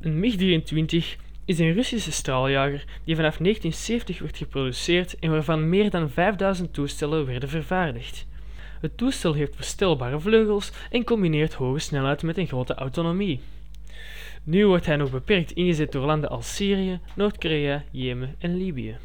Een MiG-23 is een Russische straaljager die vanaf 1970 werd geproduceerd en waarvan meer dan 5000 toestellen werden vervaardigd. Het toestel heeft verstelbare vleugels en combineert hoge snelheid met een grote autonomie. Nu wordt hij nog beperkt ingezet door landen als Syrië, Noord-Korea, Jemen en Libië